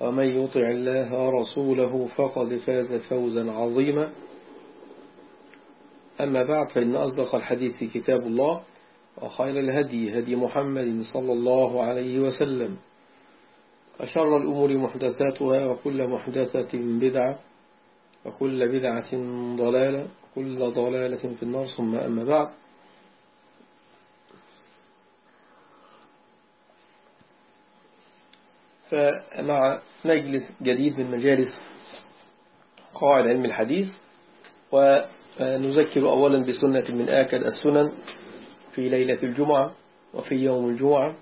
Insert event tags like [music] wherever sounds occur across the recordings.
ومن يطع الله ورسوله فقد فاز فوزا عظيما. أما بعد فإن أصدق الحديث كتاب الله وخير الهدي هدي محمد صلى الله عليه وسلم. وشر الأمور محدثاتها وكل محدثة بدعة وكل بدعة ضلالة وكل ضلالة في النار. ثم أما بعد فمع مجلس جديد من مجالس قواعد علم الحديث ونذكر أولا بسنة من آكد السنن في ليلة الجمعة وفي يوم الجمعة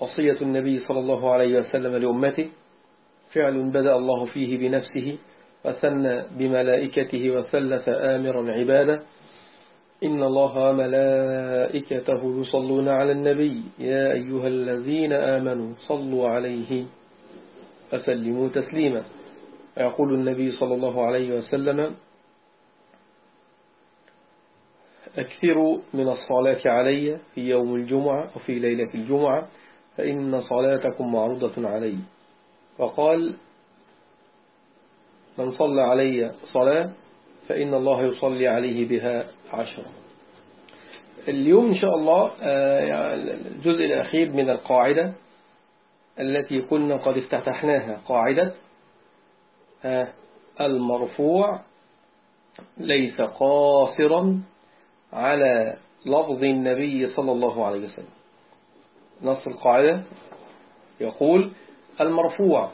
وصية النبي صلى الله عليه وسلم لأمته. فعل بدأ الله فيه بنفسه وثنى بملائكته وثلث آمرا عباده. إن الله وملائكته يصلون على النبي يا أيها الذين آمنوا صلوا عليه. وسلموا تسليما. ويقول النبي صلى الله عليه وسلم أكثروا من الصلاة علي في يوم الجمعة وفي ليلة الجمعة فإن صلاتكم معروضة علي. وقال من صلى علي صلاة فإن الله يصلي عليه بها عشرة. اليوم إن شاء الله الجزء الأخير من القاعدة. التي كنا قد افتتحناها قاعدة المرفوع ليس قاصرا على لفظ النبي صلى الله عليه وسلم. نص القاعدة يقول المرفوع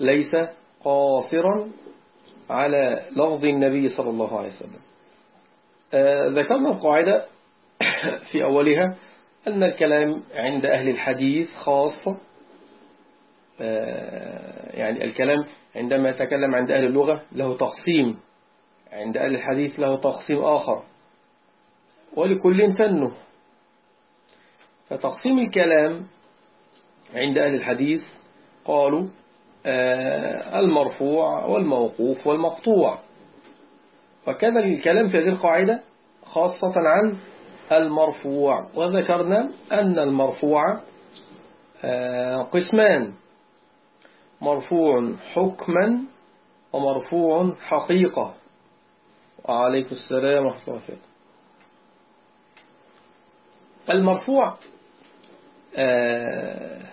ليس قاصرا على لفظ النبي صلى الله عليه وسلم. آه ذكرنا القاعدة [coughs] في أولها أن الكلام عند أهل الحديث خاصة يعني الكلام عندما يتكلم عند أهل اللغة له تقسيم عند أهل الحديث له تقسيم آخر. ولكل فنه. فتقسيم الكلام عند أهل الحديث قالوا آه المرفوع والموقوف والمقطوع. وكان الكلام في هذه القاعدة خاصة عن المرفوع. وذكرنا أن المرفوع آه قسمان. مرفوع حكما ومرفوع حقيقة. وعليكم السلام ورحمة المرفوع آه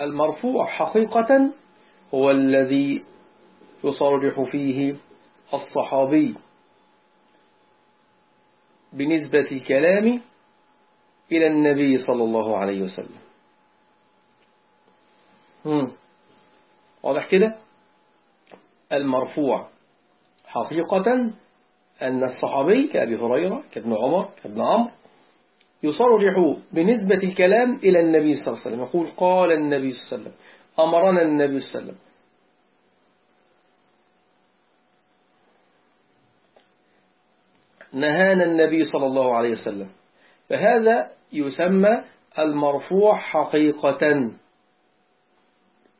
المرفوع حقيقة هو الذي يصرح فيه الصحابي. بنسبة الكلام إلى النبي صلى الله عليه وسلم. واضح كده؟ المرفوع حقيقة أن الصحابي كأبي هريرة كابن عمر كابن عمرو يصرح بنسبة الكلام إلى النبي صلى الله عليه وسلم. يقول قال النبي صلى الله عليه وسلم. أمرنا النبي صلى الله عليه وسلم. نهانا النبي صلى الله عليه وسلم. فهذا يسمى المرفوع حقيقة.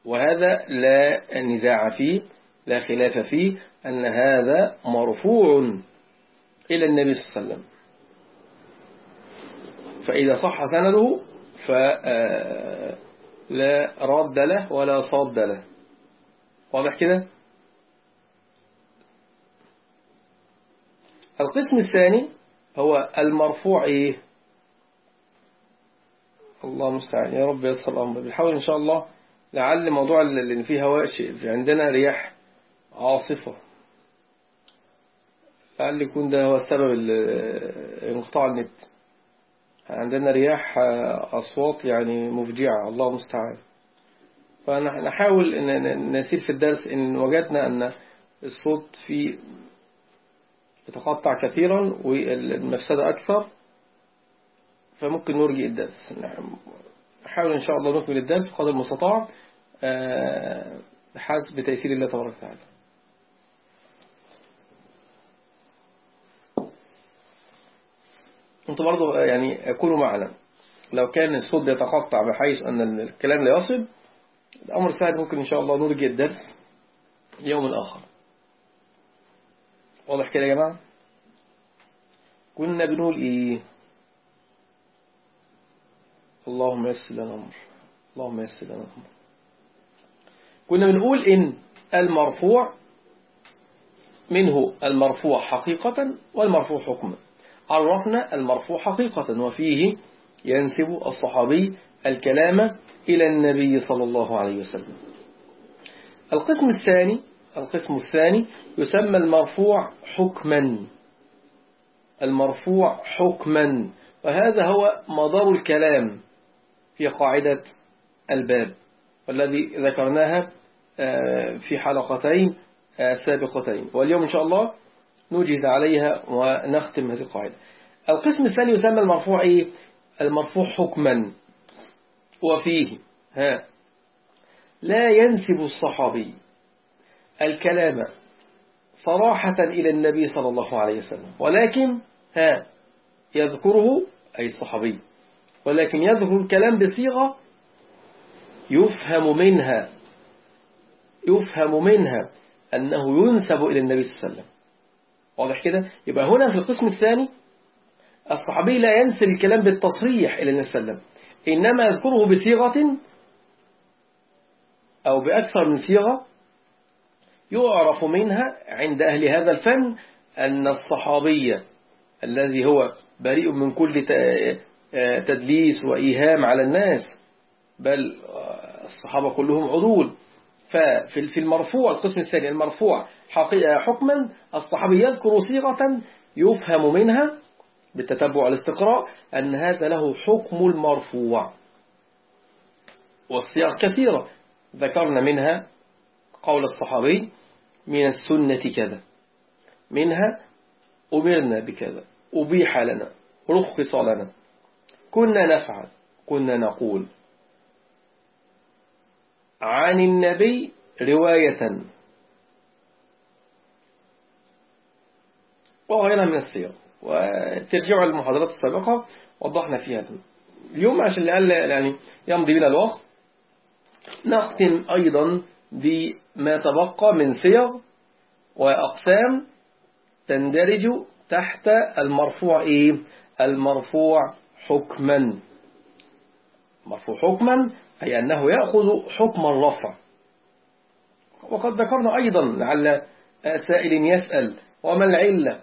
وهذا لا نزاع فيه لا خلاف فيه أن هذا مرفوع إلى النبي صلى الله عليه وسلم. فإذا صح سنده فلا رد له ولا صد له. واضح كده؟ القسم الثاني هو المرفوع إيه؟ الله المستعان. يا رب يسر الأمر. بنحاول إن شاء الله لعل موضوع اللي فيه هواء شيء. عندنا رياح عاصفة. لعل يكون ده هو سبب انقطاع النت. عندنا رياح أصوات يعني مفجعة. الله مستعان فنحاول أن نسير في الدرس إن وجدنا أن الصوت فيه يتقطع كثيرا والمفسدة أكثر. فممكن نرجي الدرس. نحاول إن شاء الله نكمل الدرس بقدر المستطاع بحسب تيسير الله تبارك وتعالى. أنتوا برضو يعني كونوا معنا. لو كان الصوت بيتقطع بحيث أن الكلام لا يصل الأمر سهل. ممكن إن شاء الله نرجي الدرس يوم آخر. واضح كده يا جماعة؟ كنا بنقول إيه؟ اللهم يسر لنا الأمر اللهم يسر لنا الأمر كنا بنقول إن المرفوع منه المرفوع حقيقة والمرفوع حكما. عرفنا المرفوع حقيقة وفيه ينسب الصحابي الكلام إلى النبي صلى الله عليه وسلم. القسم الثاني القسم الثاني يسمى المرفوع حكما. المرفوع حكما. وهذا هو مدار الكلام. في قاعدة الباب والذي ذكرناها في حلقتين سابقتين. واليوم إن شاء الله نجهز عليها ونختم هذه القاعدة. القسم الثاني يسمى المرفوع إيه؟ المرفوع حكما. وفيه ها لا ينسب الصحابي الكلام صراحة إلى النبي صلى الله عليه وسلم ولكن ها يذكره أي الصحابي. ولكن يذكر الكلام بصيغة يفهم منها يفهم منها أنه ينسب إلى النبي صلى الله عليه وسلم. واضح كده؟ يبقى هنا في القسم الثاني الصحابي لا ينسب الكلام بالتصريح إلى النبي صلى الله عليه وسلم إنما يذكره بصيغة أو بأكثر من صيغة يعرف منها عند أهل هذا الفن أن الصحابي الذي هو بريء من كل تدليس وإيهام على الناس بل الصحابة كلهم عدول. ففي المرفوع القسم الثاني المرفوع حكما الصحابي يذكر صيغة يفهم منها بالتتبع والاستقراء أن هذا له حكم المرفوع. والصيغ كثيرة. ذكرنا منها قول الصحابي من السنة كذا منها أمرنا بكذا أبيح لنا رخص لنا. كنا نفعل كنا نقول. عن النبي رواية. وغيرها من السير وترجعوا للمحاضرات السابقة وضحنا فيها اليوم عشان لأقل يعني يمضي بنا الوقت. نختم أيضا بما تبقى من صيغ وأقسام تندرج تحت المرفوع إيه؟ المرفوع حكما. مرفوع حكما أي أنه يأخذ حكم الرفع. وقد ذكرنا أيضا لعل سائل يسأل وما العلة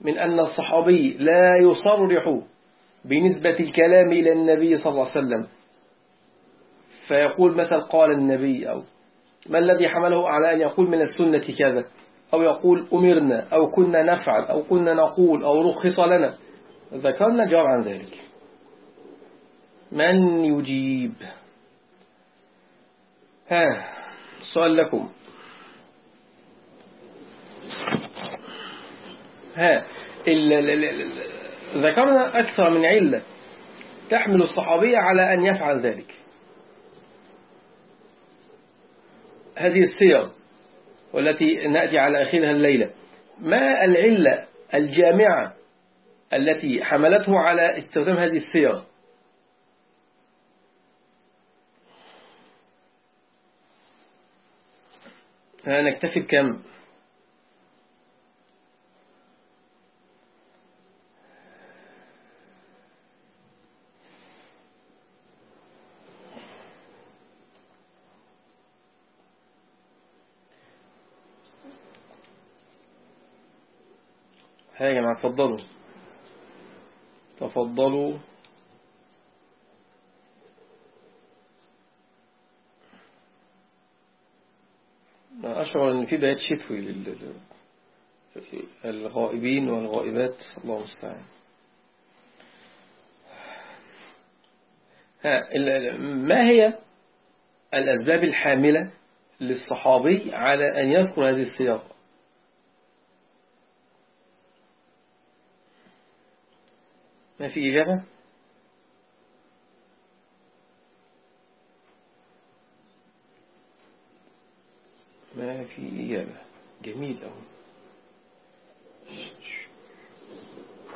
من أن الصحابي لا يصرح بنسبة الكلام إلى النبي صلى الله عليه وسلم؟ فيقول مثلا قال النبي أو ما الذي حمله على أن يقول من السنة كذا؟ أو يقول أمرنا أو كنا نفعل أو كنا نقول أو رخص لنا. ذكرنا جواب عن ذلك. من يجيب؟ ها سؤال لكم. ها ذكرنا أكثر من علة تحمل الصحابية على أن يفعل ذلك. هذه السير والتي نأتي على آخرها الليلة. ما العلة الجامعة التي حملته على استخدام هذه السير نكتفي بكم؟ ها يا جماعة تفضلوا. تفضلوا أشعر أن في بيات شتوي للغائبين والغائبات. الله المستعان ما هي الأسباب الحاملة للصحابي على أن يذكر هذه السياق؟ ما في إجابة؟ ما في إجابة. جميل أوي.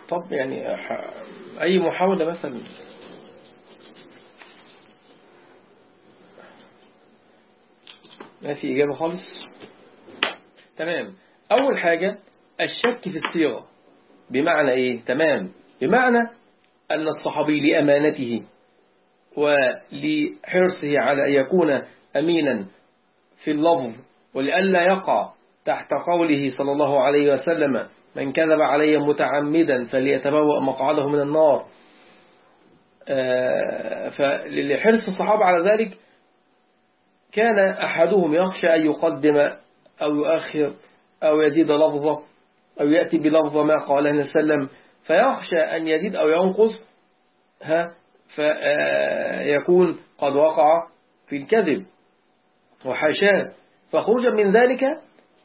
طب يعني أي محاولة مثلا؟ ما في إجابة خالص؟ تمام. أول حاجة الشك في الصيغة بمعنى إيه؟ تمام. بمعنى أن الصحابي لأمانته ولحرصه على أن يكون أمينا في اللفظ ولئلا يقع تحت قوله صلى الله عليه وسلم من كذب علي متعمدا فليتبوأ مقعده من النار. آه، فلحرص الصحابة على ذلك كان أحدهم يخشى أن يقدم أو يؤخر أو يزيد لفظة أو يأتي بلفظة ما قاله النبي صلى الله عليه وسلم فيخشى أن يزيد أو ينقص ها فيكون قد وقع في الكذب. وحاشاه. فخروجا من ذلك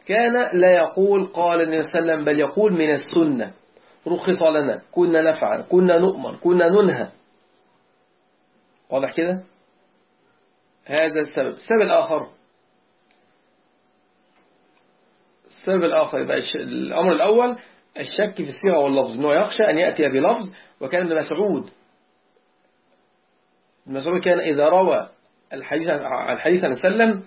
كان لا يقول قال النبي صلى الله عليه وسلم بل يقول من السنة رخص لنا كنا نفعل كنا نؤمر كنا ننهى. واضح كده؟ هذا السبب. السبب الآخر. السبب الآخر يبقى الأمر الأول الشك في الصيغة واللفظ أنه يخشى أن يأتي بلفظ وكان ابن مسعود. ابن مسعود كان إذا روى الحديث عن الحديث عن سلم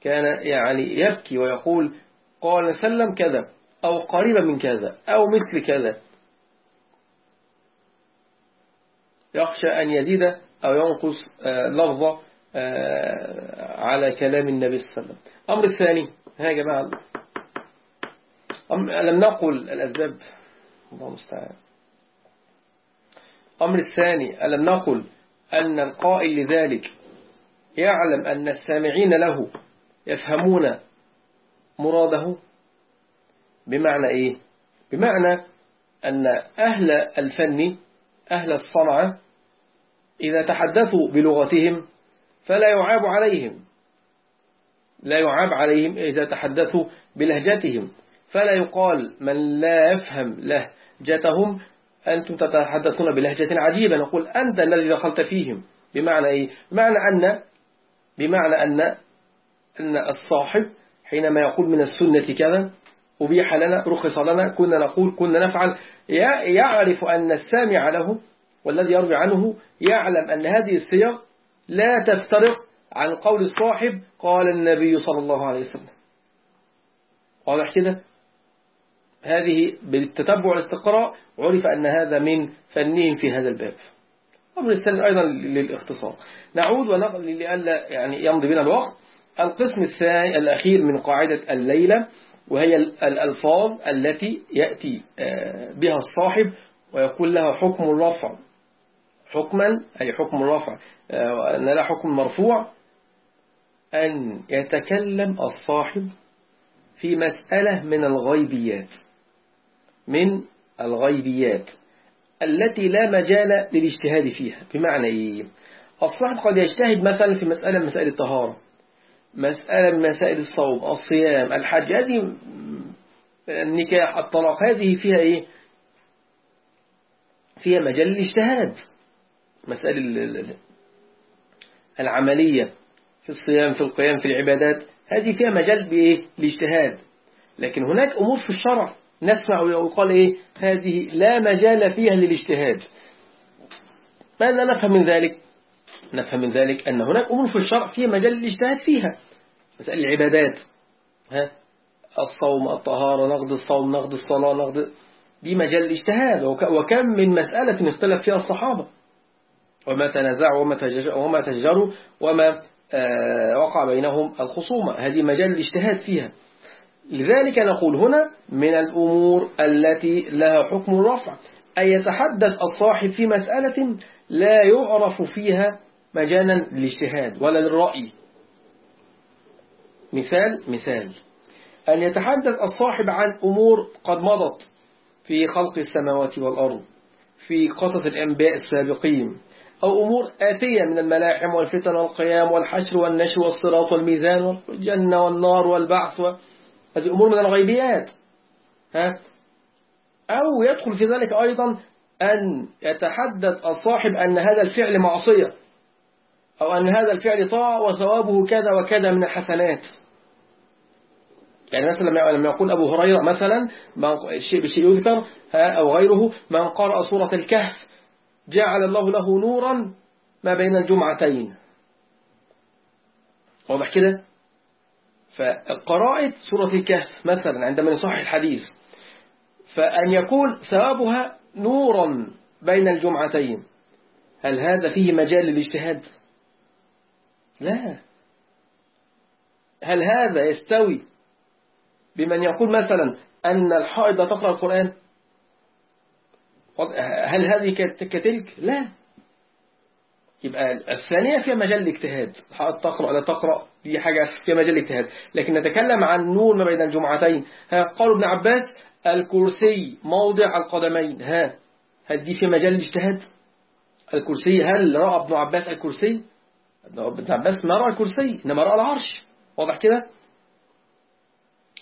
كان يعني يبكي ويقول قال سلم كذا أو قريبا من كذا أو مثل كذا. يخشى أن يزيد أو ينقص آه، لفظة آه، على كلام النبي صلى الله عليه وسلم. الأمر الثاني ها يا جماعة لم نقل الأسباب. الله المستعان. الأمر الثاني ألم نقل أن القائل لذلك يعلم أن السامعين له يفهمون مراده؟ بمعنى إيه؟ بمعنى أن أهل الفن أهل الصنعة إذا تحدثوا بلغتهم فلا يعاب عليهم. لا يعاب عليهم إذا تحدثوا بلهجتهم. فلا يقال من لا يفهم لهجتهم أنتم تتحدثون بلهجة عجيبة. نقول أنت الذي دخلت فيهم. بمعنى إيه؟ بمعنى أن بمعنى أن أن الصاحب حينما يقول من السنة كذا أبيح لنا رخص لنا كنا نقول كنا نفعل. يعرف أن السامع له والذي يروي عنه يعلم أن هذه الصيغ لا تفترق عن قول الصاحب قال النبي صلى الله عليه وسلم. واضح كده؟ هذه بالتتبع والاستقراء عرف أن هذا من فنهم في هذا الباب. الثاني أيضا للاختصار. نعود ونقل لألا يعني يمضي بنا الوقت. القسم الثاني الأخير من قاعدة الليلة وهي الألفاظ التي يأتي آه، بها الصاحب ويقول لها حكم الرفع. حكما أي حكم الرفع آه، أن لا حكم مرفوع. أن يتكلم الصاحب في مسألة من الغيبيات. من الغيبيات التي لا مجال للاجتهاد فيها. بمعنى إيه؟ الصاحب قد يجتهد مثلا في مسألة من مسائل الطهارة مسألة من مسائل الصوم الصيام الحج هذه النكاح الطلاق هذه فيها إيه؟ فيها مجال الاجتهاد مسائل العملية في الصيام في القيام في العبادات هذه فيها مجال بإيه؟ الاجتهاد لكن هناك أمور في الشرع نسمع ويقال إيه هذه لا مجال فيها للاجتهاد. ماذا نفهم من ذلك؟ نفهم من ذلك أن هناك أمور في الشرع فيها مجال الاجتهاد فيها. مسألة العبادات ها؟ الصوم الطهارة نقض الصوم نقض الصلاة نقض دي مجال الاجتهاد. وكم من مسألة اختلف فيها الصحابة. وما تنازعوا وما وما, تجروا وما آه، وقع بينهم الخصومة. هذه مجال الاجتهاد فيها. لذلك نقول هنا من الأمور التي لها حكم الرفع أن يتحدث الصاحب في مسألة لا يعرف فيها مجالا للاجتهاد ولا للرأي. مثال مثال. أن يتحدث الصاحب عن أمور قد مضت في خلق السماوات والأرض في قصة الأنباء السابقين أو أمور آتية من الملاحم والفتن والقيام والحشر والنشر والصراط والميزان والجنة والنار والبعث هذه أمور من الغيبيات ها؟ أو يدخل في ذلك أيضا أن يتحدث الصاحب أن هذا الفعل معصية أو أن هذا الفعل طاعة وثوابه كذا وكذا من الحسنات. يعني مثلا لما يقول أبو هريرة مثلا الشيء بشيء يذكر أو غيره من قرأ سورة الكهف جعل الله له نورا ما بين الجمعتين. واضح كده؟ فقراءة سورة الكهف مثلا عندما يصح الحديث فأن يكون ثوابها نورا بين الجمعتين. هل هذا فيه مجال للإجتهاد؟ لا. هل هذا يستوي بمن يقول مثلا أن الحائض لا تقرأ القرآن؟ هل هذه كتلك؟ لا. يبقى الثانية فيها مجال الاجتهاد تقرأ لا تقرأ. دي حاجة فيها مجال الاجتهاد. لكن نتكلم عن نور ما بين الجمعتين. ها قالوا ابن عباس الكرسي موضع القدمين. ها هل دي في مجال الاجتهاد؟ الكرسي هل رأى ابن عباس الكرسي؟ ابن عباس ما رأى الكرسي إنما رأى العرش. واضح كده؟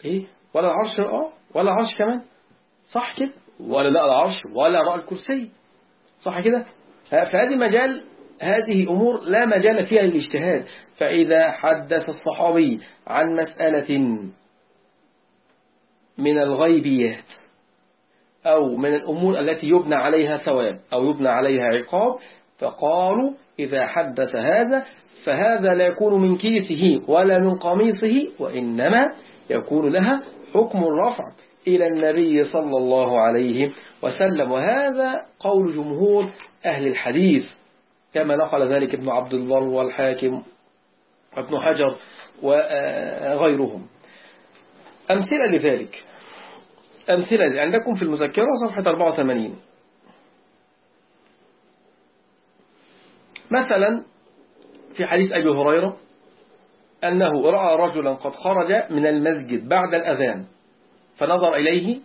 إيه؟ ولا العرش آه ولا العرش كمان. صح كده. ولا لا العرش ولا رأى الكرسي. صح كده؟ فهذه مجال هذه أمور لا مجال فيها للاجتهاد. فإذا حدث الصحابي عن مسألة من الغيبيات أو من الأمور التي يبنى عليها ثواب أو يبنى عليها عقاب فقالوا إذا حدث هذا فهذا لا يكون من كيسه ولا من قميصه وإنما يكون لها حكم الرفع إلى النبي صلى الله عليه وسلم. وهذا قول جمهور أهل الحديث. كما نقل ذلك ابن عبد البر والحاكم وابن حجر وغيرهم أمثلة لذلك. أمثلة عندكم في المذكرة صفحة 84 مثلا في حديث أبي هريرة أنه رأى رجلا قد خرج من المسجد بعد الأذان فنظر إليه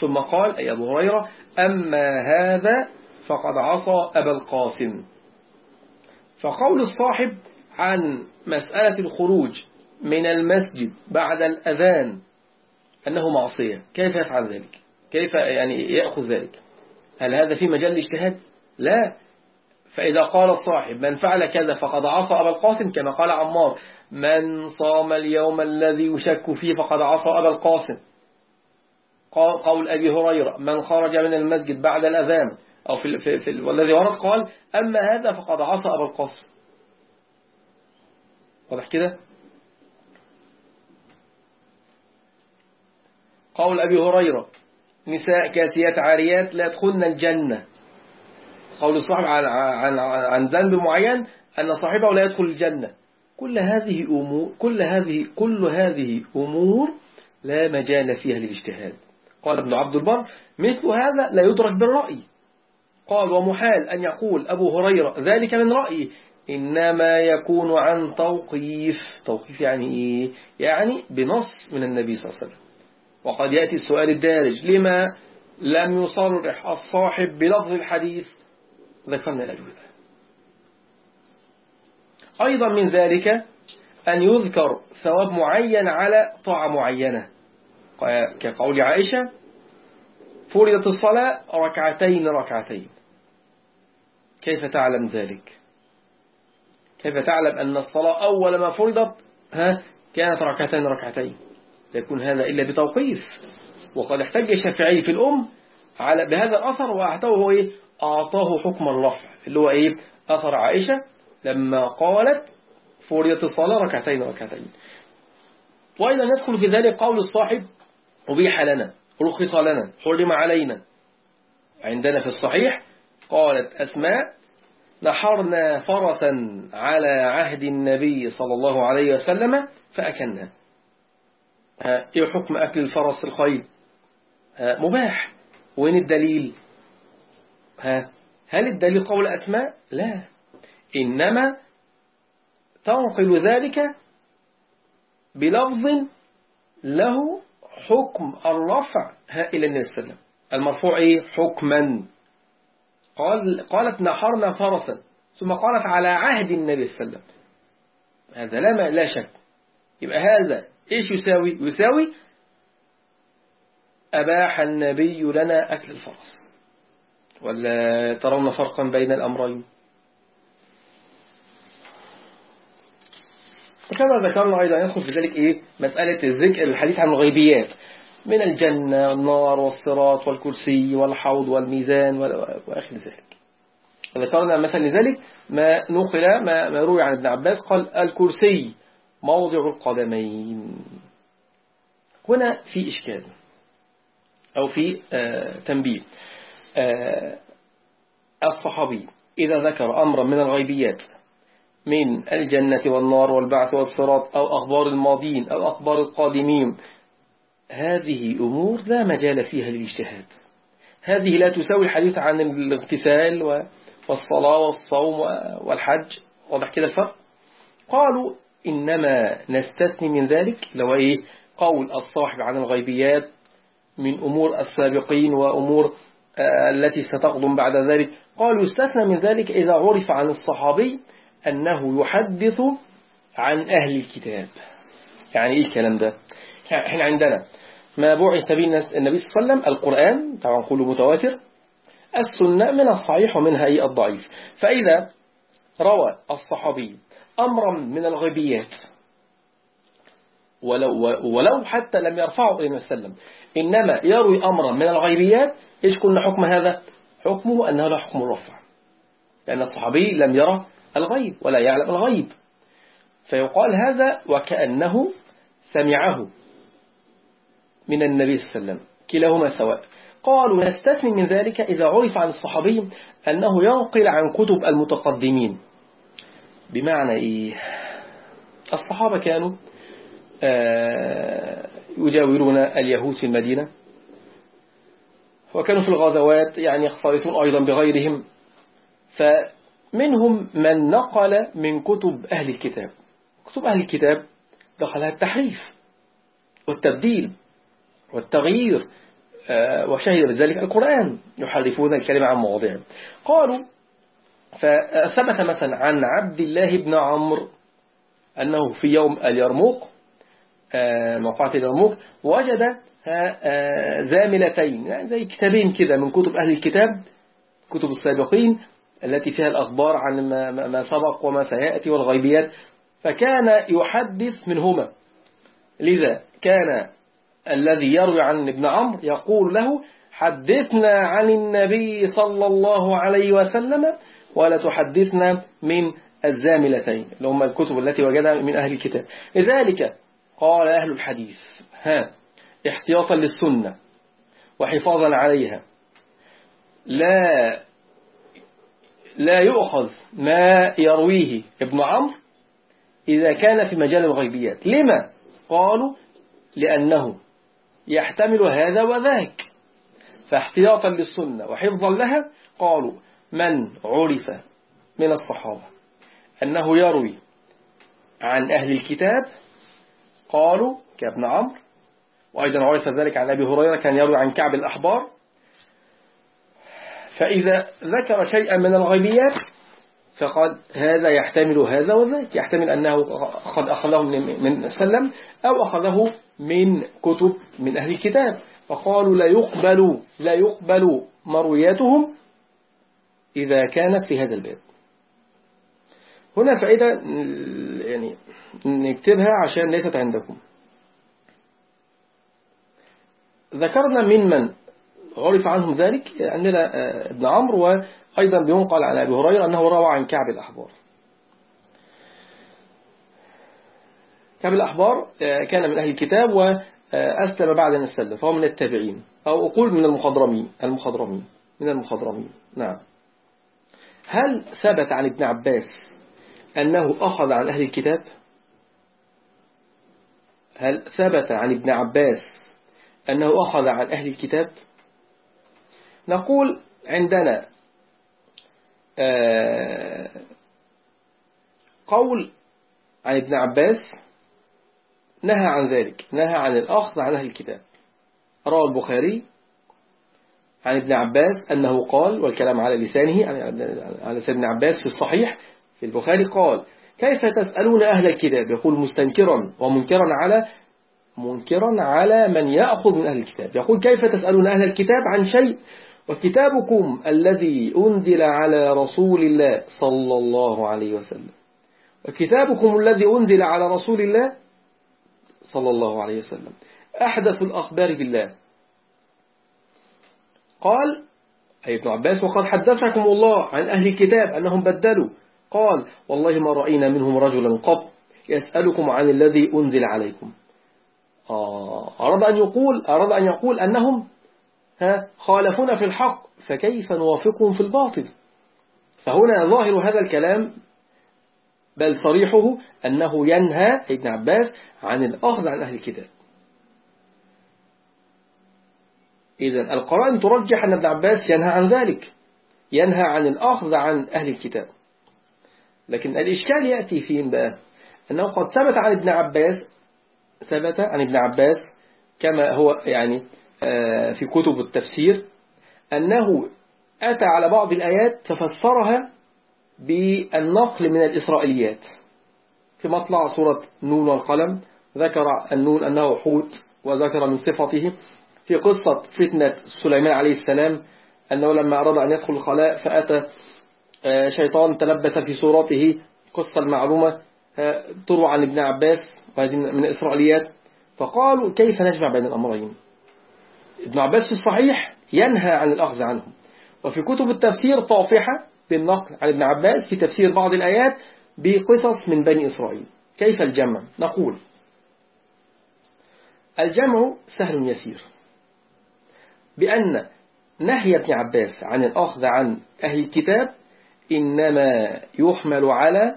ثم قال أي أبو هريرة أما هذا فقد عصى أبا القاسم. فقول الصاحب عن مسألة الخروج من المسجد بعد الأذان أنه معصية كيف يفعل ذلك؟ كيف يعني يأخذ ذلك؟ هل هذا في مجال الاجتهاد؟ لا. فإذا قال الصاحب من فعل كذا فقد عصى أبا القاسم كما قال عمار من صام اليوم الذي يشك فيه فقد عصى أبا القاسم. قول أبي هريرة من خرج من المسجد بعد الأذان أو في, في, في والذي ورد قال أما هذا فقد عصى أبا القاسم. واضح كده؟ قول أبي هريرة نساء كاسيات عاريات لا يدخلن الجنة. قول الصاحب عن, عن, عن ذنب معين أن صاحبه لا يدخل الجنة. كل هذه أمور كل هذه كل هذه أمور لا مجال فيها للاجتهاد. قال ابن عبد البر مثل هذا لا يدرك بالرأي. قال ومحال أن يقول أبو هريرة ذلك من رأي إنما يكون عن توقيف. توقيف يعني إيه؟ يعني بنص من النبي صلى الله عليه وسلم. وقد يأتي السؤال الدارج لما لم يصرح الصاحب بلفظ الحديث؟ ذكرنا الأجوبة أيضا من ذلك أن يذكر ثواب معين على طاعة معينة. كقول عائشة فرضت الصلاة ركعتين ركعتين. كيف تعلم ذلك؟ كيف تعلم أن الصلاة أول ما فرضت ها كانت ركعتين ركعتين. يكون هذا إلا بتوقيف. وقد احتج الشافعي في الأم على بهذا الأثر وأعطاه إيه؟ أعطاه حكم الرفع اللي هو إيه؟ أثر عائشة لما قالت فرضت الصلاة ركعتين ركعتين. وأيضا يدخل في ذلك قول الصاحب أبيح لنا رخص لنا حرم علينا. عندنا في الصحيح قالت أسماء نحرنا فرسا على عهد النبي صلى الله عليه وسلم فأكلنا إيه حكم أكل الفرس الخيل مباح. وين الدليل؟ ها هل الدليل قول أسماء؟ لا. إنما تنقل ذلك بلفظ له حكم الرفع. إلى النبي صلى الله عليه وسلم. المرفوع إيه؟ حكما. قال قالت نحرنا فرسا ثم قالت على عهد النبي صلى الله عليه وسلم. هذا لا لا شك. يبقى هذا إيش يساوي؟ يساوي أباح النبي لنا أكل الفرس. ولا ترون فرقا بين الأمرين؟ وكما ذكرنا أيضا يدخل في ذلك إيه؟ مسألة الذكر الحديث عن الغيبيات. من الجنة والنار والصراط والكرسي والحوض والميزان وآخر ذلك. ذكرنا مثلا لذلك ما نقل ما, ما روي عن ابن عباس قال الكرسي موضع القدمين. هنا في إشكال أو في آه تنبيه. آه الصحابي إذا ذكر أمرا من الغيبيات من الجنة والنار والبعث والصراط أو أخبار الماضين أو أخبار القادمين هذه أمور لا مجال فيها للاجتهاد. هذه لا تساوي الحديث عن الاغتسال والصلاة والصوم والحج. واضح كده الفرق؟ قالوا إنما نستثني من ذلك لو إيه؟ قول الصاحب عن الغيبيات من أمور السابقين وأمور آه، التي ستقدم بعد ذلك. قالوا يستثنى من ذلك إذا عرف عن الصحابي أنه يحدث عن أهل الكتاب. يعني إيه الكلام ده؟ إحنا عندنا ما بعث به النبي صلى الله عليه وسلم القرآن طبعا كله متواتر السنة من الصحيح ومنها أي الضعيف. فإذا روى الصحابي أمرا من الغيبيات ولو, ولو حتى لم يرفعه إلى النبي صلى الله عليه وسلم إنما يروي أمرا من الغيبيات إيش كنا حكم هذا؟ حكمه أنه لا حكم الرفع. لأن الصحابي لم يرى الغيب ولا يعلم الغيب. فيقال هذا وكأنه سمعه. من النبي صلى الله عليه وسلم. كلاهما سواء. قالوا نستثني من ذلك إذا عرف عن الصحابي أنه ينقل عن كتب المتقدمين. بمعنى إيه؟ الصحابة كانوا آه، يجاورون اليهود في المدينة وكانوا في الغزوات يعني يختلطون أيضا بغيرهم. فمنهم من نقل من كتب أهل الكتاب. كتب أهل الكتاب دخلها التحريف والتبديل. والتغيير آه، وشهد بذلك القرآن يحرفون الكلمة عن مواضعه قالوا فثبت مثلا عن عبد الله بن عمرو أنه في يوم اليرموك آه، موقعة اليرموك وجد آه، زاملتين يعني زي كتابين كده من كتب أهل الكتاب كتب السابقين التي فيها الأخبار عن ما سبق وما سيأتي والغيبيات. فكان يحدث منهما. لذا كان الذي يروي عن ابن عمرو يقول له حدثنا عن النبي صلى الله عليه وسلم ولا تحدثنا من الزاملتين. اللي هم الكتب التي وجدها من أهل الكتاب. لذلك قال أهل الحديث ها احتياطا للسنة وحفاظا عليها. لا لا يؤخذ ما يرويه ابن عمرو إذا كان في مجال الغيبيات. لما؟ قالوا لأنه يحتمل هذا وذاك. فاحتياطا للسنة وحفظا لها قالوا من عرف من الصحابة؟ أنه يروي عن أهل الكتاب قالوا كابن عمرو. وأيضا عرف ذلك عن أبي هريرة كان يروي عن كعب الأحبار. فإذا ذكر شيئا من الغيبيات فقد هذا يحتمل هذا وذاك. يحتمل أنه قد أخذه من سلم أو أخذه من كتب من أهل الكتاب. فقالوا لا يقبل لا يقبل مروياتهم إذا كانت في هذا الباب. هنا فائدة يعني نكتبها عشان ليست عندكم. ذكرنا ممن عرف عنهم ذلك عندنا آه، ابن عمرو وأيضا بينقل عن أبي هريرة أنه روى عن كعب الأحبار. كعب الأحبار آه، كان من أهل الكتاب وأسلم بعد أن أسلم فهو من التابعين أو أقول من المخضرمين المخضرمين من المخضرمين نعم. هل ثبت عن ابن عباس أنه أخذ عن أهل الكتاب؟ هل ثبت عن ابن عباس أنه أخذ عن أهل الكتاب؟ نقول عندنا آه، قول عن ابن عباس نهى عن ذلك نهى عن الأخذ عن أهل الكتاب. روى البخاري عن ابن عباس أنه قال والكلام على لسانه على لسان ابن عباس في الصحيح في البخاري قال كيف تسألون أهل الكتاب؟ يقول مستنكرا ومنكرا على منكرا على من يأخذ من أهل الكتاب. يقول كيف تسألون أهل الكتاب عن شيء؟ وكتابكم الذي أنزل على رسول الله صلى الله عليه وسلم. وكتابكم الذي أنزل على رسول الله صلى الله عليه وسلم. أحدث الأخبار بالله. قال أي ابن عباس وقد حدثكم الله عن أهل الكتاب أنهم بدلوا. قال والله ما رأينا منهم رجلا قط يسألكم عن الذي أنزل عليكم. آه أراد أن يقول أراد أن يقول أنهم ها خالفونا في الحق فكيف نوافقهم في الباطل؟ فهنا ظاهر هذا الكلام بل صريحه أنه ينهى ابن عباس عن الأخذ عن أهل الكتاب. إذا القرآن ترجح أن ابن عباس ينهى عن ذلك ينهى عن الأخذ عن أهل الكتاب. لكن الإشكال يأتي فين بقى أنه قد ثبت عن ابن عباس ثبت عن ابن عباس كما هو يعني آه، في كتب التفسير أنه أتى على بعض الآيات ففسرها بالنقل من الإسرائيليات. في مطلع سورة نون والقلم ذكر النون أنه حوت وذكر من صفته. في قصة فتنة سليمان عليه السلام أنه لما أراد أن يدخل الخلاء فأتى آه، شيطان تلبس في صورته قصة المعلومة آه، تروى عن ابن عباس وهذه من الإسرائيليات. فقالوا كيف نجمع بين الأمرين؟ ابن عباس في الصحيح ينهى عن الأخذ عنه وفي كتب التفسير طافحة بالنقل عن ابن عباس في تفسير بعض الآيات بقصص من بني إسرائيل كيف الجمع؟ نقول الجمع سهل يسير بأن نهي ابن عباس عن الأخذ عن أهل الكتاب إنما يحمل على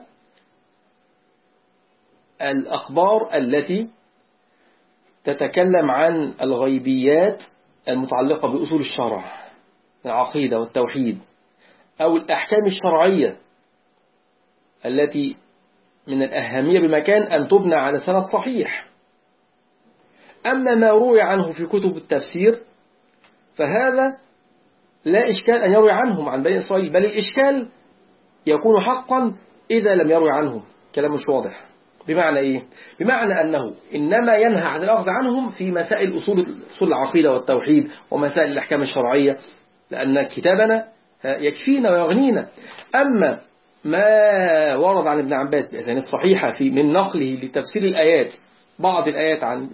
الأخبار التي تتكلم عن الغيبيات المتعلقة بأصول الشرع العقيدة والتوحيد أو الأحكام الشرعية التي من الأهمية بمكان أن تبنى على سند صحيح. أما ما روي عنه في كتب التفسير فهذا لا إشكال أن يروي عنهم عن بني إسرائيل بل الإشكال يكون حقا إذا لم يروي عنهم. كلام مش واضح. بمعنى إيه؟ بمعنى أنه إنما ينهى عن الأخذ عنهم في مسائل أصول أصول العقيدة والتوحيد ومسائل الأحكام الشرعية لأن كتابنا يكفينا ويغنينا. أما ما ورد عن ابن عباس بأسان الصحيحة في من نقله لتفسير الآيات بعض الآيات عن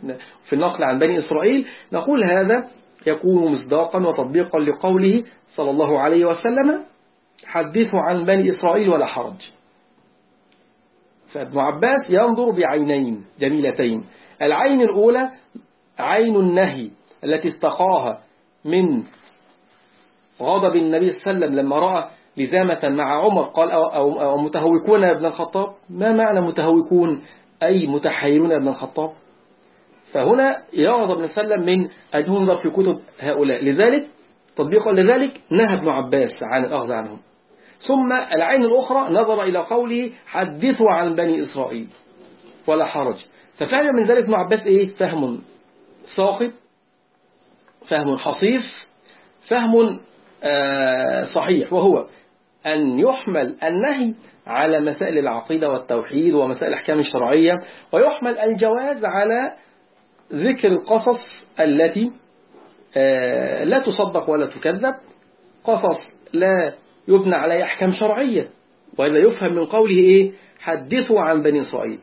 في النقل عن بني إسرائيل نقول هذا يكون مصداقا وتطبيقا لقوله صلى الله عليه وسلم حدثوا عن بني إسرائيل ولا حرج. فابن عباس ينظر بعينين جميلتين. العين الأولى عين النهي التي استقاها من غضب النبي صلى الله عليه وسلم لما رأى لزامة مع عمر قال أو, أو, أو متهوكون ابن الخطاب؟ ما معنى متهوكون؟ أي متحيرون ابن الخطاب؟ فهنا يغضب ابن سلم من أن ينظر في كتب هؤلاء. لذلك تطبيقا لذلك نهى ابن عباس عن الأخذ عنهم. ثم العين الأخرى نظر إلى قوله حدثوا عن بني إسرائيل. ولا حرج. ففهم من ذلك ابن عباس إيه؟ فهم ثاقب فهم حصيف فهم صحيح وهو أن يحمل النهي على مسائل العقيدة والتوحيد ومسائل الأحكام الشرعية ويحمل الجواز على ذكر القصص التي آه، لا تصدق ولا تكذب قصص لا يبنى عليها أحكام شرعية وإذا يفهم من قوله إيه؟ حدثوا عن بني إسرائيل.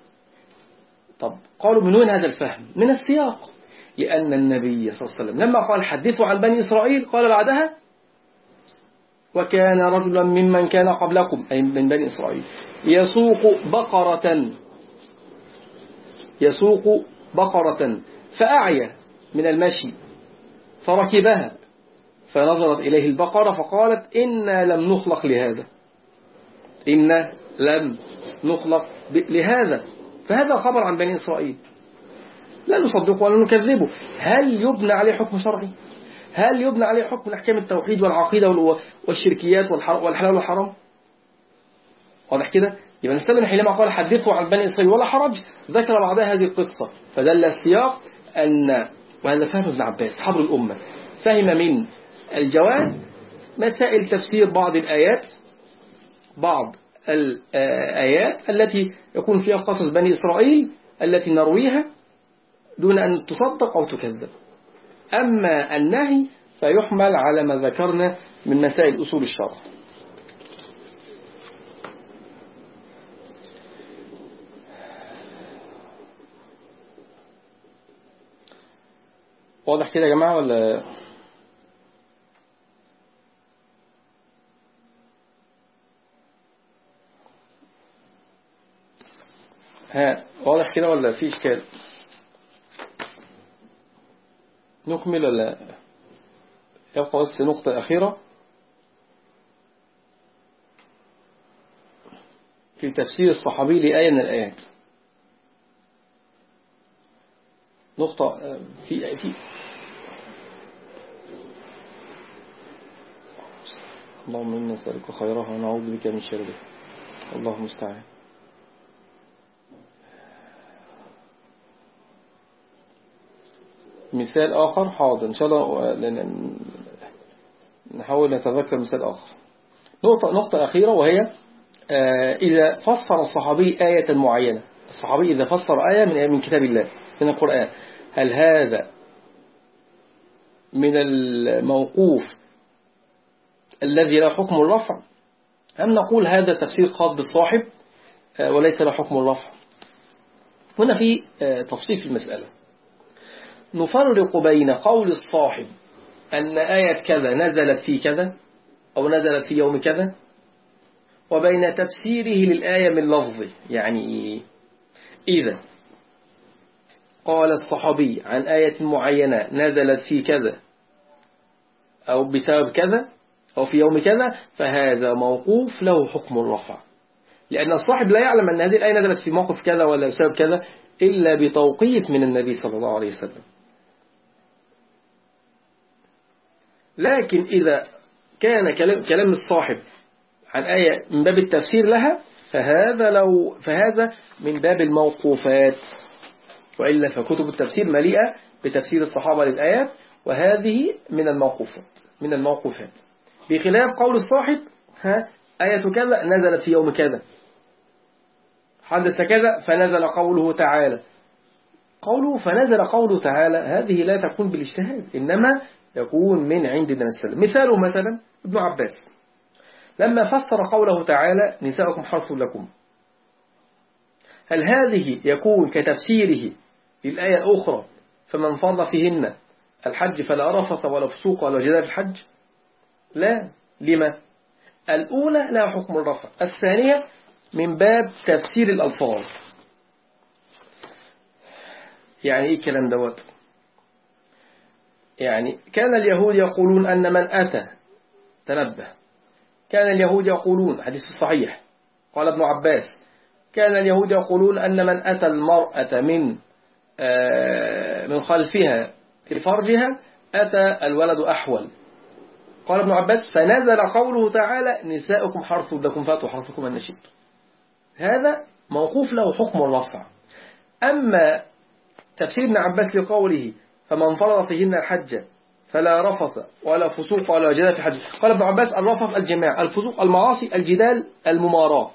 طب قالوا من وين هذا الفهم؟ من السياق. لأن النبي صلى الله عليه وسلم لما قال حدثوا عن بني إسرائيل قال بعدها وكان رجلا ممن كان قبلكم أي من بني إسرائيل. يسوق بقرة. يسوق بقرة. فأعيا من المشي فركبها فنظرت إليه البقرة فقالت إنا لم نخلق لهذا. إنا لم نخلق لهذا. فهذا خبر عن بني إسرائيل. لا نصدقه ولا نكذبه. هل يبنى عليه حكم شرعي؟ هل يبنى عليه حكم أحكام التوحيد والعقيدة والشركيات والحلال والحرام؟ واضح كده؟ يبقى نستخدم حينما قال حدثوا عن بني إسرائيل ولا حرج ذكر بعدها هذه القصة. فدل السياق أن وهذا فهم ابن عباس حبر الأمة. فهم من الجواز مسائل تفسير بعض الآيات بعض الآيات التي يكون فيها قصص بني إسرائيل التي نرويها دون أن تصدق أو تكذب. أما النهي فيحمل على ما ذكرنا من مسائل أصول الشرع. واضح كده يا جماعة ولا؟ ها واضح كده ولا في إشكال؟ نكمل يبقى بس نقطة أخيرة في تفسير الصحابي لآية من الآيات. نقطة في في. اللهم إنا نسألك خيرها ونعوذ بك من شرها. اللهم المستعان مثال آخر حاضر. إن شاء الله نحاول نتذكر مثال آخر. نقطة, نقطة أخيرة وهي آه، إذا فسر الصحابي آية معينة. الصحابي إذا فسر آية من من كتاب الله من القرآن. هل هذا من الموقوف الذي له حكم الرفع؟ أم نقول هذا تفسير خاص بالصاحب آه، وليس له حكم الرفع؟ هنا في آه، تفصيل في المسألة. نفرق بين قول الصاحب أن آية كذا نزلت في كذا أو نزلت في يوم كذا وبين تفسيره للآية من لفظه. يعني إذا قال الصحابي عن آية معينة نزلت في كذا أو بسبب كذا أو في يوم كذا فهذا موقوف له حكم الرفع لأن الصاحب لا يعلم أن هذه الآية نزلت في موقف كذا ولا بسبب كذا إلا بتوقيت من النبي صلى الله عليه وسلم. لكن إذا كان كلام الصاحب عن آية من باب التفسير لها فهذا لو فهذا من باب الموقوفات. وإلا فكتب التفسير مليئة بتفسير الصحابة للآيات وهذه من الموقوفات من الموقوفات. بخلاف قول الصاحب ها آية كذا نزلت في يوم كذا. حدث كذا فنزل قوله تعالى. قوله فنزل قوله تعالى هذه لا تكون بالاجتهاد إنما يكون من عند النبي صلى الله عليه وسلم مثاله مثلا ابن عباس. لما فسر قوله تعالى نساءكم حرث لكم. هل هذه يكون كتفسيره للآية الأخرى فمن فرض فيهن الحج فلا رفث ولا فسوق ولا جدال الحج؟ لا. لما؟ الأولى لا حكم الرفع. الثانية من باب تفسير الألفاظ. يعني إيه الكلام دوت؟ يعني كان اليهود يقولون أن من أتى تنبه. كان اليهود يقولون حديث الصحيح قال ابن عباس كان اليهود يقولون أن من أتى المرأة من آه، من خلفها في فرجها أتى الولد أحول. قال ابن عباس فنزل قوله تعالى نساؤكم حرث لكم فاتوا حرثكم النشيد هذا موقوف له حكم الرفع. أما تفسير ابن عباس لقوله فمن فرض فيهن الحج فلا رفث ولا فسوق ولا جدال في الحج. قال ابن عباس الرفث الجماع الفسوق المعاصي الجدال المماراة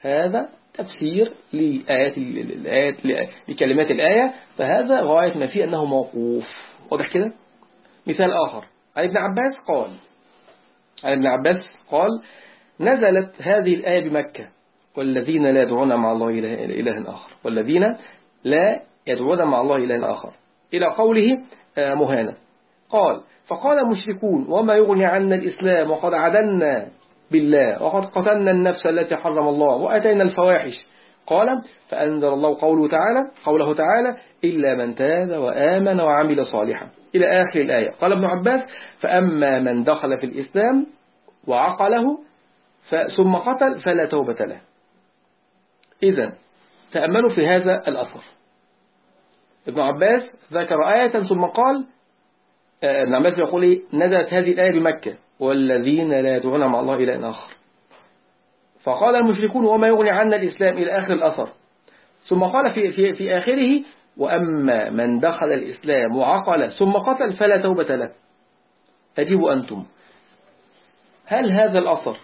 هذا تفسير لآيات الآيات لكلمات الآية. فهذا غاية ما فيه أنه موقوف. واضح كده؟ مثال آخر. عن ابن عباس قال عن ابن عباس قال نزلت هذه الآية بمكة. والذين لا يدعون مع الله إله آخر. والذين لا يدعون مع الله إله آخر. إلى قوله آه، مهانا. قال فقال المشركون وما يغني عنا الإسلام وقد عدلنا بالله وقد قتلنا النفس التي حرم الله وأتينا الفواحش. قال فأنزل الله قوله تعالى قوله تعالى إلا من تاب وآمن وعمل صالحا. إلى آخر الآية. قال ابن عباس فأما من دخل في الإسلام وعقله ثم قتل فلا توبة له. إذا تأملوا في هذا الأثر. ابن عباس ذكر آية ثم قال آه، ابن عباس يقول إيه؟ نزلت هذه الآية بمكة والذين لا يدعون مع الله إلى آخر. فقال المشركون وما يغني عنا الإسلام إلى آخر الأثر. ثم قال في, في, في آخره وأما من دخل الإسلام وعقل ثم قتل فلا توبة له. أجيب أنتم. هل هذا الأثر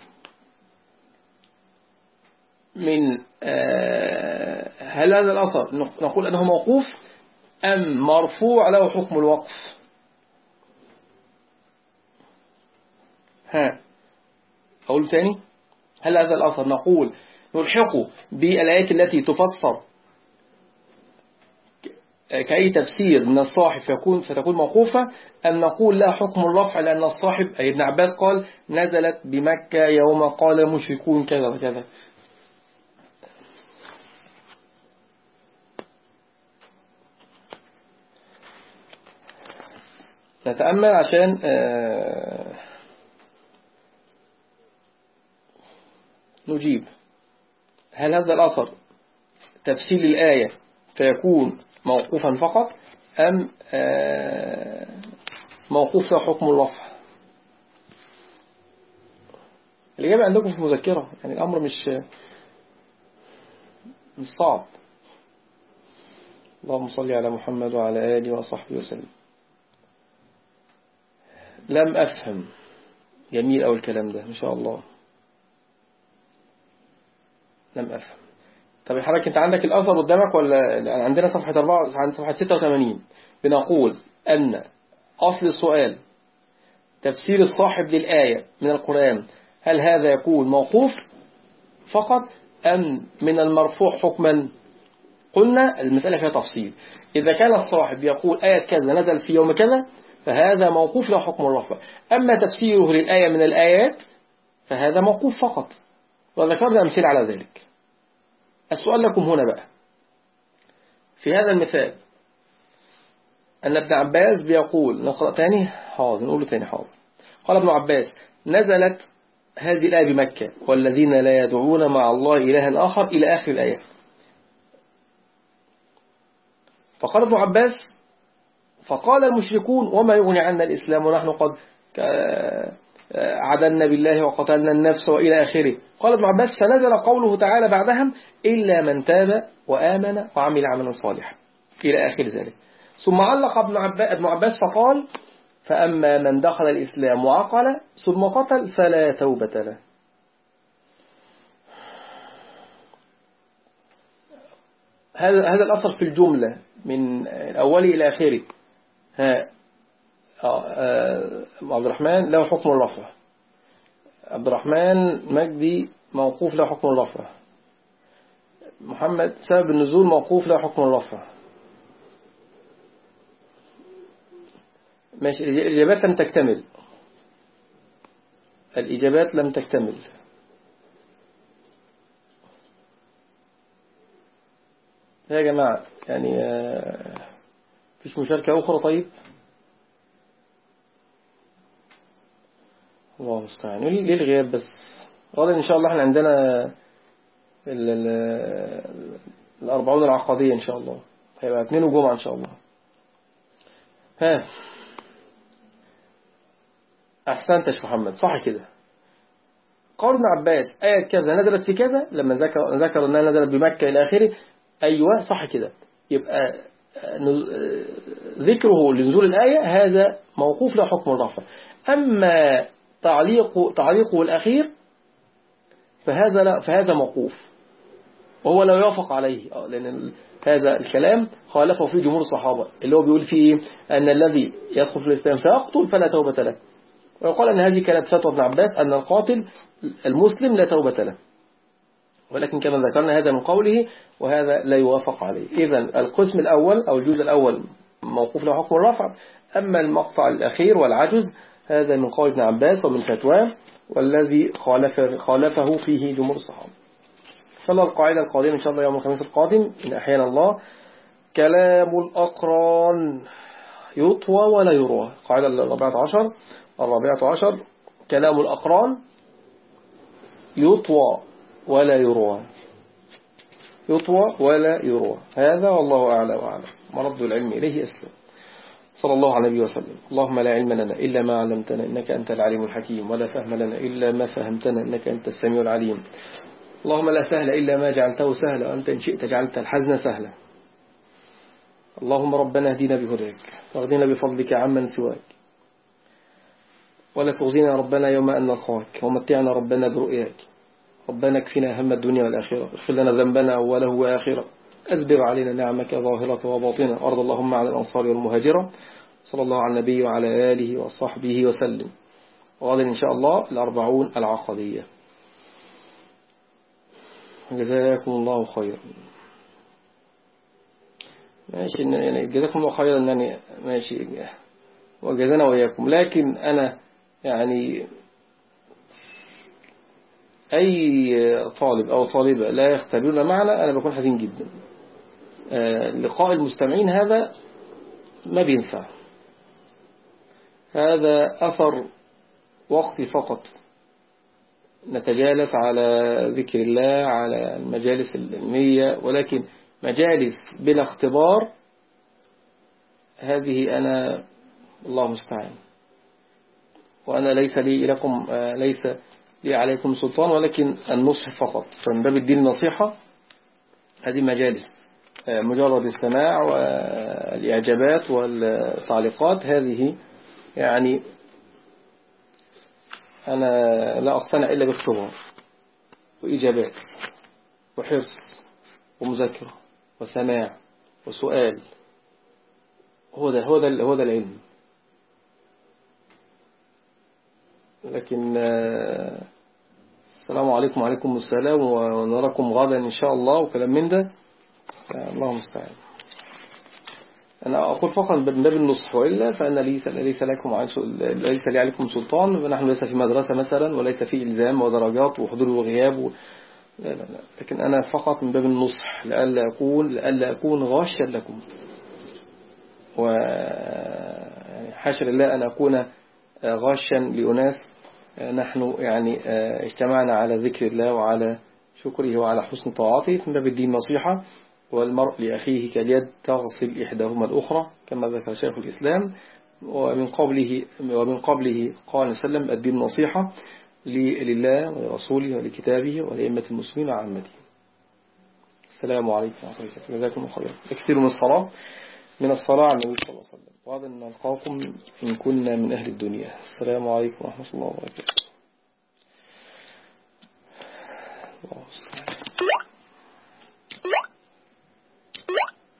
من آه، هل هذا الأثر نقول أنه موقوف؟ أم مرفوع له حكم الوقف. ها أقول تاني؟ هل هذا الأثر؟ نقول نلحقه بالآيات التي تفسر. كأي تفسير من الصاحب فيكون فتكون موقوفة؟ أم نقول لا حكم الرفع لأن الصاحب أي ابن عباس قال نزلت بمكة يوم قال المشركون كذا وكذا. نتأمل عشان آه، نجيب. هل هذا الأثر تفسير الآية فيكون موقوفا فقط أم آه، موقوف حكم الرفع الإجابة عندكم في المذكرة يعني الأمر مش مش صعب. اللهم صل على محمد وعلى آله وصحبه وسلم. لم أفهم. جميل أول الكلام ده إن شاء الله. لم أفهم. طب حضرتك أنت عندك الأثر قدامك ولا عندنا صفحة 4 عند صفحة 86 بنقول أن أصل السؤال تفسير الصاحب للآية من القرآن هل هذا يكون موقوف؟ فقط أم من المرفوع حكما. قلنا المسألة فيها تفصيل. إذا كان الصاحب يقول آية كذا نزل في يوم كذا فهذا موقوف له حكم الرفع أما تفسيره للآية من الآيات فهذا موقوف فقط. وذكرنا أمثلة على ذلك. السؤال لكم هنا بقى. في هذا المثال أن ابن عباس بيقول نقرأ تاني؟ حاضر نقوله تاني حاضر. قال ابن عباس نزلت هذه الآية بمكة والذين لا يدعون مع الله إلها آخر إلى آخر الآية. فقال ابن عباس فقال المشركون وما يغني عنا الإسلام ونحن قد عدلنا بالله وقتلنا النفس وإلى آخره. قال ابن عباس فنزل قوله تعالى بعدهم إلا من تاب وآمن وعمل عملا صالحا. إلى آخر ذلك. ثم علق ابن عباس فقال فأما من دخل الإسلام وعقل ثم قتل فلا توبة له. هذا الأثر في الجملة من أوله إلى آخره. ها آه، آه، عبد الرحمن له حكم الرفع عبد الرحمن مجدي موقوف له حكم الرفع محمد سبب النزول موقوف له حكم الرفع ماشي الإجابات لم تكتمل. الإجابات لم تكتمل. يا جماعة يعني آه، فيش مشاركة أخرى؟ طيب. الله المستعان. ليه الغياب بس؟ غدا إن شاء الله إحنا عندنا ال ال الأربعون العقدية إن شاء الله. هيبقى اثنين وجمعة إن شاء الله. ها. أحسنت يا محمد. صح كده. ابن عباس آية كذا نزلت في كذا لما ذكر ذكر أنها نزلت بمكة إلى آخره. أيوة صح كده. يبقى ذكره لنزول الآية هذا موقوف له حكم الرفع أما تعليق تعليقه الأخير فهذا لا فهذا موقوف. وهو لا يوافق عليه لأن هذا الكلام خالفه فيه جمهور الصحابة. اللي هو بيقول فيه أن الذي يدخل في الإسلام فيقتل فلا توبة له. ويقول أن هذه كانت فتوى ابن عباس أن القاتل المسلم لا توبة له. ولكن كما ذكرنا هذا من قوله وهذا لا يوافق عليه. إذا القسم الأول أو الجزء الأول موقوف له حكم الرفع أما المقطع الأخير والعجز هذا من قول ابن عباس ومن فتواه والذي خالف خالفه فيه جمهور الصحابة. صلى القاعدة القادمة إن شاء الله يوم الخميس القادم إن أحيانا الله. كلام الأقران يطوى ولا يروى. القاعدة الرابعة عشر الرابعة عشر كلام الأقران يطوى. ولا يروى. يطوى ولا يروى. هذا والله أعلى وأعلم. مرد العلم إليه أسلم صلى الله عليه وسلم. اللهم لا علم لنا إلا ما علمتنا إنك أنت العليم الحكيم ولا فهم لنا إلا ما فهمتنا إنك أنت السميع العليم. اللهم لا سهل إلا ما جعلته سهلا وأنت إن شئت جعلت الحزن سهلا. اللهم ربنا اهدنا بهداك واغدنا بفضلك عمن سواك. ولا تغزينا ربنا يوم أن نلقاك ومتعنا ربنا برؤياك. ربنا اكفنا هم الدنيا والآخرة. اغفر لنا ذنبنا أوله وآخرة. أزبر علينا نعمك ظاهرة وباطنة. أرض اللهم على الأنصار والمهاجرة. صلى الله على النبي وعلى آله وصحبه وسلم. وغدا إن شاء الله الأربعون العقدية. جزاكم الله خيرا. ماشي يعني جزاكم الله خيرا يعني ماشي. وجزانا وإياكم. لكن أنا يعني أي طالب أو طالبة لا يختبرون معنا أنا بكون حزين جدا. آه، لقاء المستمعين هذا ما بينفع. هذا أثر وقتي فقط. نتجالس على ذكر الله على المجالس العلمية ولكن مجالس بلا اختبار هذه أنا الله مستعان وأنا ليس لي لكم آه، ليس لي عليكم سلطان ولكن النصح فقط. فمن باب الدين النصيحة هذه مجالس آه، مجرد السماع والإعجابات والتعليقات. هذه يعني أنا لا أقتنع إلا باختبار وإجابات وحرص ومذاكرة وسماع وسؤال. هو ده هو ده هو ده العلم. لكن آه، السلام عليكم وعليكم السلام ونراكم غدا إن شاء الله وكلام من ده. الله المستعان. أنا أقول فقط من باب النصح وإلا فأن ليس, ليس, لكم ليس لي عليكم سلطان ونحن ليس في مدرسة مثلا وليس في إلزام ودرجات وحضور وغياب و... لا لا لا. لكن أنا فقط من باب النصح لألا أكون, لألا أكون غاشا لكم. و يعني لله أن أكون غاشا لأناس نحن يعني اجتمعنا على ذكر الله وعلى شكره وعلى حسن طاعته. من باب الدين نصيحة والمرء لأخيه كاليد تغسل إحداهما الأخرى كما ذكر شيخ الإسلام. ومن قبله ومن قبله قال وسلم الدين نصيحة لله ولرسوله ولكتابه ولأئمة المسلمين وعامته. السلام عليكم ورحمة الله وبركاته. جزاكم الله خيرا. اكثروا من الصلاة. من الصلاة على النبي صلى الله عليه وسلم. بعد أن نلقاكم إن كنا من أهل الدنيا. السلام عليكم ورحمة الله وبركاته. الله